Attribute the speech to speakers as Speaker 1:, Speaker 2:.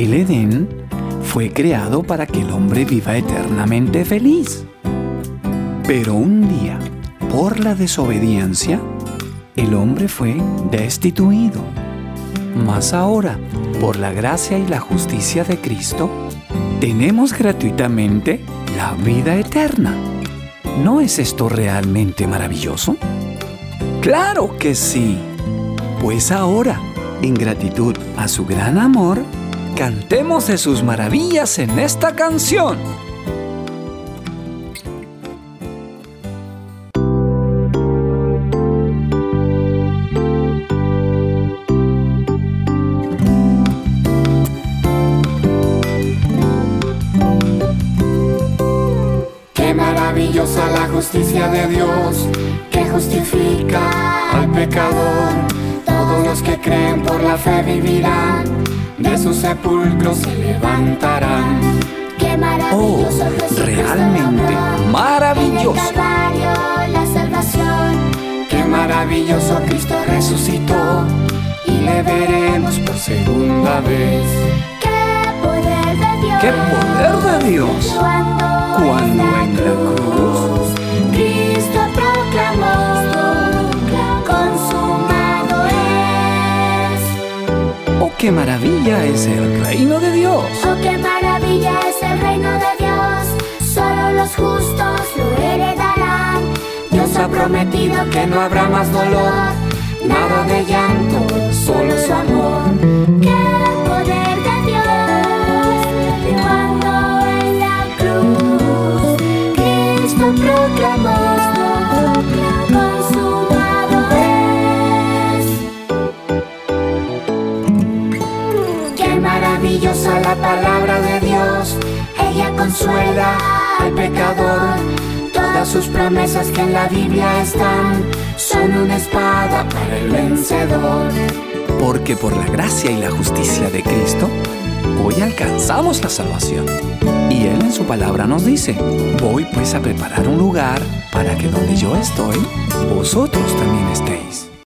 Speaker 1: El Edén fue creado para que el hombre viva eternamente feliz. Pero un día, por la desobediencia, el hombre fue destituido. Mas ahora, por la gracia y la justicia de Cristo, tenemos gratuitamente la vida eterna. ¿No es esto realmente maravilloso? Claro que sí. Pues ahora, en gratitud a su gran amor, cantemos de sus maravillas en esta canción.
Speaker 2: Qué maravillosa la justicia de Dios que justifica al pecador. Todos los que creen por la fe vivirán, de sus sepulcros se levantarán.
Speaker 3: Qué
Speaker 1: Oh, realmente maravilloso.
Speaker 3: Calvario la salvación.
Speaker 2: Qué maravilloso Cristo resucitó y le veremos por segunda vez.
Speaker 3: Qué poder de Dios.
Speaker 1: ¡Qué poder de Dios!
Speaker 3: Cuando,
Speaker 1: Cuando en la cruz qué maravilla es el reino de Dios!
Speaker 3: Oh, qué maravilla es el reino de Dios. Solo los justos lo heredarán.
Speaker 2: Dios ha prometido que no habrá más dolor, nada de llanto, solo su amor. Maravillosa la palabra de Dios, ella consuela al pecador. Todas sus promesas que en la Biblia están son una espada para el vencedor.
Speaker 1: Porque por la gracia y la justicia de Cristo, hoy alcanzamos la salvación. Y Él en su palabra nos dice, voy pues a preparar un lugar para que donde yo estoy, vosotros también estéis.